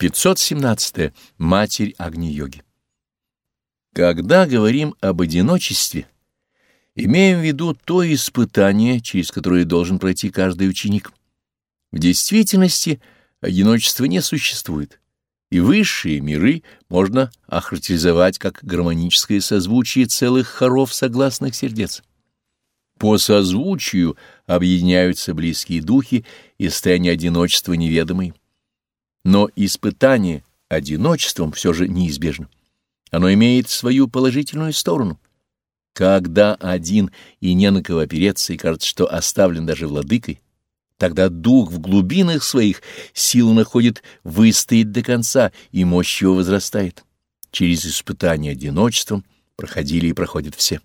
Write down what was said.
517. -е. Матерь Агни-йоги. Когда говорим об одиночестве, имеем в виду то испытание, через которое должен пройти каждый ученик. В действительности одиночества не существует, и высшие миры можно охарактеризовать как гармоническое созвучие целых хоров согласных сердец. По созвучию объединяются близкие духи и состояние одиночества неведомые. Но испытание одиночеством все же неизбежно. Оно имеет свою положительную сторону. Когда один и не на кого опереться, и кажется, что оставлен даже владыкой, тогда дух в глубинах своих силу находит выстоять до конца, и мощь его возрастает. Через испытание одиночеством проходили и проходят все.